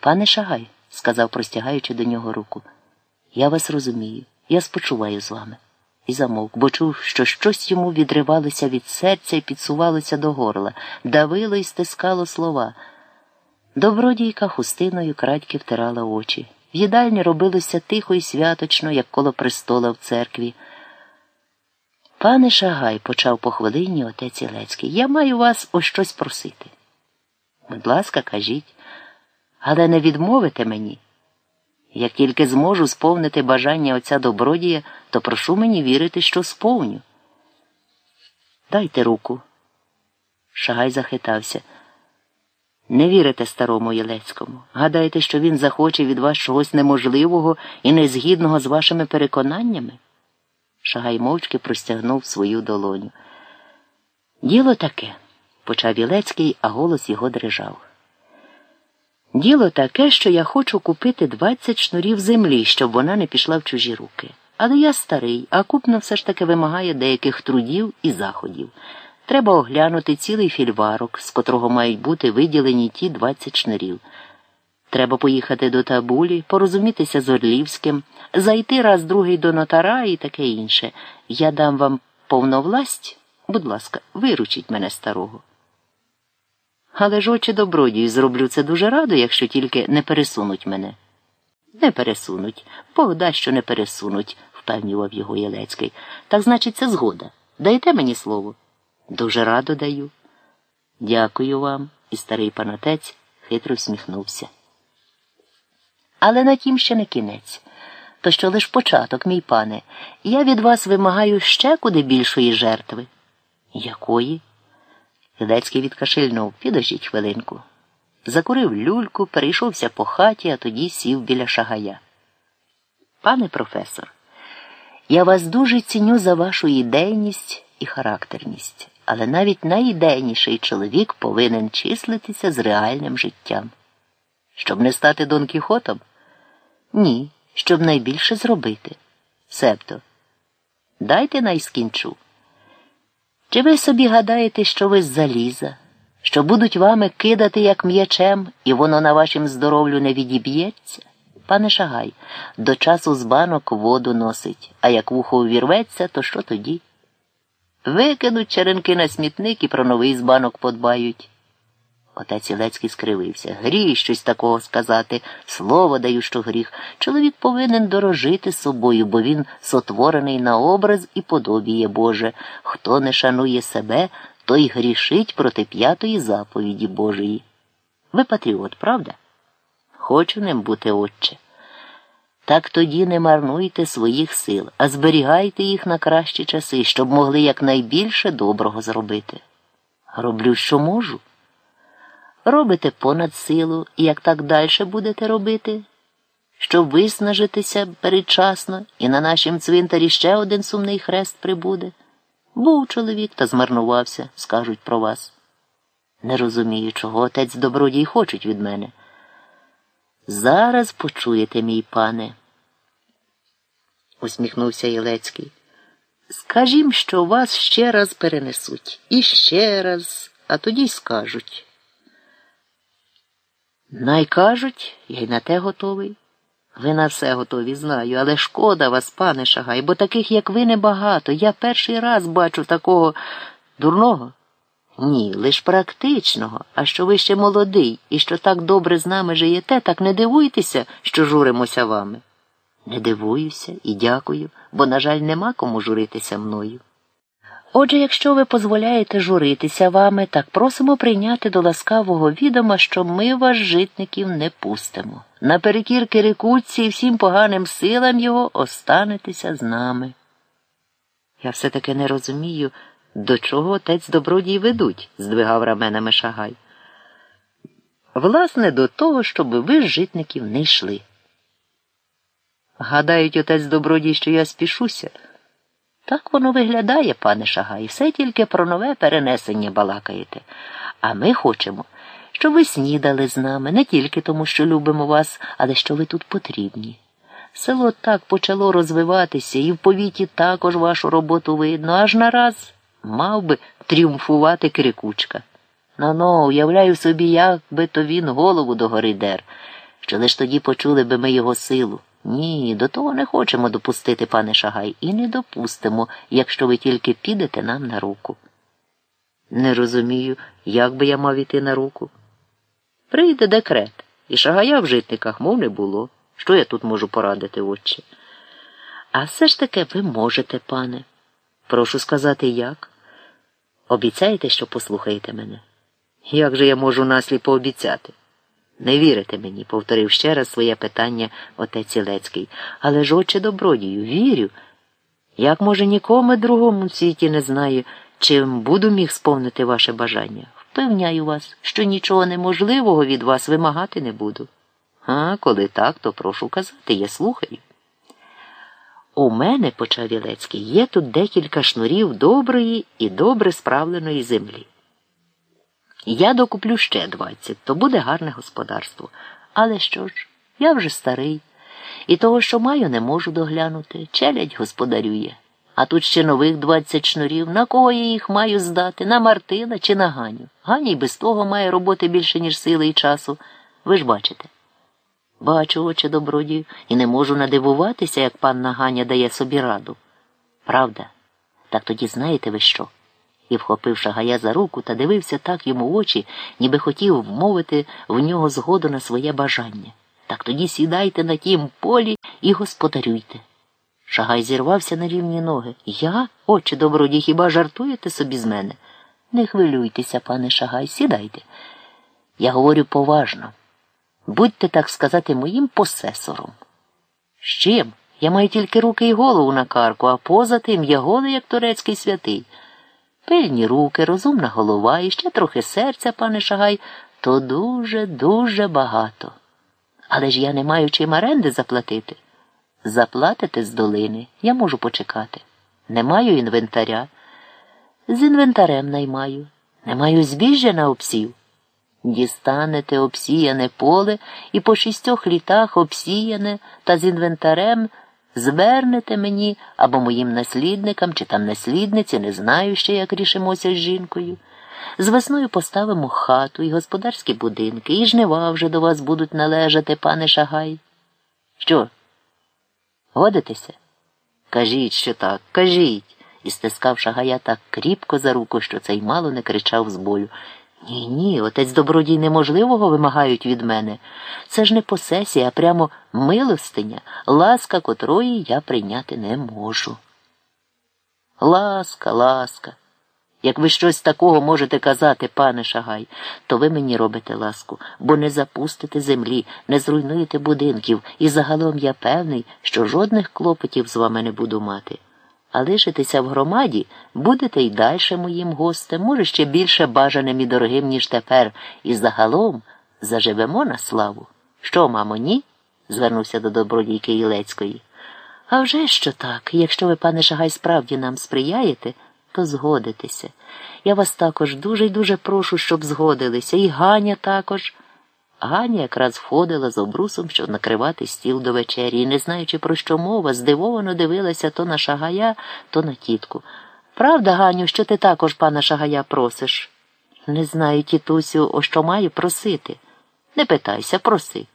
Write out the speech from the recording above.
Пане Шагай, сказав, простягаючи до нього руку, я вас розумію, я спочуваю з вами. І замовк, бо чув, що щось йому відривалося від серця і підсувалося до горла, давило і стискало слова. Добродійка хустиною крадьки втирала очі. В їдальні робилося тихо і святочно, як коло престола в церкві. Пане Шагай, почав по хвилині отець Ілецький, я маю вас о щось просити. Будь ласка, кажіть, але не відмовите мені. Як тільки зможу сповнити бажання отця добродія, то прошу мені вірити, що сповню. Дайте руку. Шагай захитався. Не вірите старому Єлецькому. Гадаєте, що він захоче від вас чогось неможливого і незгідного з вашими переконаннями? Шагай мовчки простягнув свою долоню. Діло таке, почав Єлецький, а голос його дрижав. Діло таке, що я хочу купити 20 шнурів землі, щоб вона не пішла в чужі руки. Але я старий, а купно все ж таки вимагає деяких трудів і заходів. Треба оглянути цілий фільварок, з котрого мають бути виділені ті 20 шнурів. Треба поїхати до табулі, порозумітися з Орлівським, зайти раз другий до нотара і таке інше. Я дам вам повновласть, будь ласка, виручіть мене старого. Але ж очі добродію зроблю це дуже радо, якщо тільки не пересунуть мене. Не пересунуть, Бог дасть, що не пересунуть, впевнював його Єлецький. Так значить, це згода. Дайте мені слово. Дуже радо даю. Дякую вам, і старий панотець хитро всміхнувся. Але на тім ще не кінець. То що лиш початок, мій пане, я від вас вимагаю ще куди більшої жертви. Якої? Гидецький відкашильнув, підожіть хвилинку. Закурив люльку, перейшовся по хаті, а тоді сів біля шагая. Пане професор, я вас дуже ціню за вашу ідейність і характерність, але навіть найідейніший чоловік повинен числитися з реальним життям. Щоб не стати Дон Кіхотом? Ні, щоб найбільше зробити. Себто, дайте найскінчу. Чи ви собі гадаєте, що ви заліза, що будуть вами кидати як м'ячем, і воно на вашім здоров'ю не відіб'ється? Пане Шагай, до часу з банок воду носить, а як вухо увірветься, то що тоді? Викинуть черенки на смітник і про новий з банок подбають. Отець Ілецький скривився. Гріх щось такого сказати. Слово даю, що гріх. Чоловік повинен дорожити собою, бо він сотворений на образ і подобіє Боже. Хто не шанує себе, той грішить проти п'ятої заповіді Божої. Ви патріот, правда? Хочу ним бути, отче. Так тоді не марнуйте своїх сил, а зберігайте їх на кращі часи, щоб могли якнайбільше доброго зробити. Роблю, що можу. Робите понад силу, і як так далі будете робити, щоб виснажитися передчасно, і на нашім цвинтарі ще один сумний хрест прибуде. Був чоловік та змарнувався, скажуть про вас. Не розумію, чого отець добродій хочуть від мене. Зараз почуєте, мій пане, усміхнувся Єлецький. Скажім, що вас ще раз перенесуть. І ще раз, а тоді скажуть. Най кажуть, я й на те готовий. Ви на все готові, знаю, але шкода вас, пане Шагай, бо таких, як ви, небагато. Я перший раз бачу такого дурного. Ні, лиш практичного, а що ви ще молодий і що так добре з нами живете, так не дивуйтеся, що журимося вами. Не дивуюся і дякую, бо, на жаль, нема кому журитися мною. Отже, якщо ви дозволяєте журитися вами, так просимо прийняти до ласкавого відома, що ми вас, житників, не пустимо. Наперекір Кирикутці і всім поганим силам його останетеся з нами. Я все таки не розумію, до чого отець добродій ведуть, здвигав раменами шагай. Власне, до того, щоб ви житників не йшли. Гадають отець добродій, що я спішуся. Так воно виглядає, пане Шагай, все тільки про нове перенесення балакаєте. А ми хочемо, щоб ви снідали з нами не тільки тому, що любимо вас, але що ви тут потрібні. Село так почало розвиватися, і в повіті також вашу роботу видно, аж нараз мав би тріумфувати крикучка. Ну ну, уявляю собі, як би то він голову догори дер. що лиш тоді почули би ми його силу. Ні, до того не хочемо допустити, пане Шагай, і не допустимо, якщо ви тільки підете нам на руку. Не розумію, як би я мав іти на руку. Прийде декрет, і шагая в житниках, мов не було. Що я тут можу порадити, отче? А все ж таки ви можете, пане. Прошу сказати, як? Обіцяєте, що послухаєте мене? Як же я можу насліпо обіцяти? Не вірите мені, повторив ще раз своє питання отець Ілецький. Але ж, отче добродію, вірю. Як, може, нікому другому в світі не знаю, чим буду міг сповнити ваше бажання. Впевняю вас, що нічого неможливого від вас вимагати не буду. А коли так, то прошу казати, я слухаю. У мене, почав Ілецький, є тут декілька шнурів доброї і добре справленої землі. Я докуплю ще двадцять, то буде гарне господарство. Але що ж, я вже старий, і того, що маю, не можу доглянути. Челядь господарює. А тут ще нових двадцять шнурів. На кого я їх маю здати? На Мартина чи на Ганю? Ганя й без того має роботи більше, ніж сили і часу. Ви ж бачите. Бачу, очі добродію, і не можу надивуватися, як панна Ганя дає собі раду. Правда, так тоді знаєте ви що? І, вхопив шагая за руку та дивився так йому в очі, ніби хотів вмовити в нього згоду на своє бажання. Так тоді сідайте на тім полі і господарюйте. Шагай зірвався на рівні ноги. Я, очі добродій, хіба жартуєте собі з мене? Не хвилюйтеся, пане Шагай, сідайте. Я говорю поважно. Будьте, так сказати, моїм посесором. З чим? Я маю тільки руки і голову на карку, а поза тим я голий, як турецький святий. Пильні руки, розумна голова і ще трохи серця, пане Шагай, то дуже, дуже багато. Але ж я не маю чим оренди заплатити. Заплатите з долини, я можу почекати. Не маю інвентаря. З інвентарем наймаю. Не маю збіжжя на обсів. Дістанете обсіяне поле і по шістьох літах обсіяне та з інвентарем звернете мені або моїм наслідникам чи там наслідниці, не знаю ще, як рішимося з жінкою. З весною поставимо хату і господарські будинки, і жнива вже до вас будуть належати, пане Шагай. Що? Годитеся? Кажіть, що так, кажіть. І стискав Шагая так кріпко за руку, що цей мало не кричав з болю. Ні, ні, отець добродій неможливого вимагають від мене. Це ж не посесія, а прямо милостиня, ласка котрої я прийняти не можу. Ласка, ласка. Як ви щось такого можете казати, пане Шагай, то ви мені робите ласку, бо не запустите землі, не зруйнуєте будинків, і загалом я певний, що жодних клопотів з вами не буду мати. А лишитися в громаді будете й далі моїм гостем, може, ще більше бажаним і дорогим, ніж тепер, і загалом заживемо на славу. Що, мамо, ні? звернувся до добродійки Ілецької. А вже що так, якщо ви, пане Шагай, справді нам сприяєте, то згодитеся. Я вас також дуже й дуже прошу, щоб згодилися, і Ганя також. Ганя якраз входила з обрусом, щоб накривати стіл до вечері, і, не знаючи, про що мова, здивовано дивилася то на шагая, то на тітку. Правда, Ганю, що ти також пана шагая просиш? Не знаю, тітусю, о що маю просити. Не питайся, проси.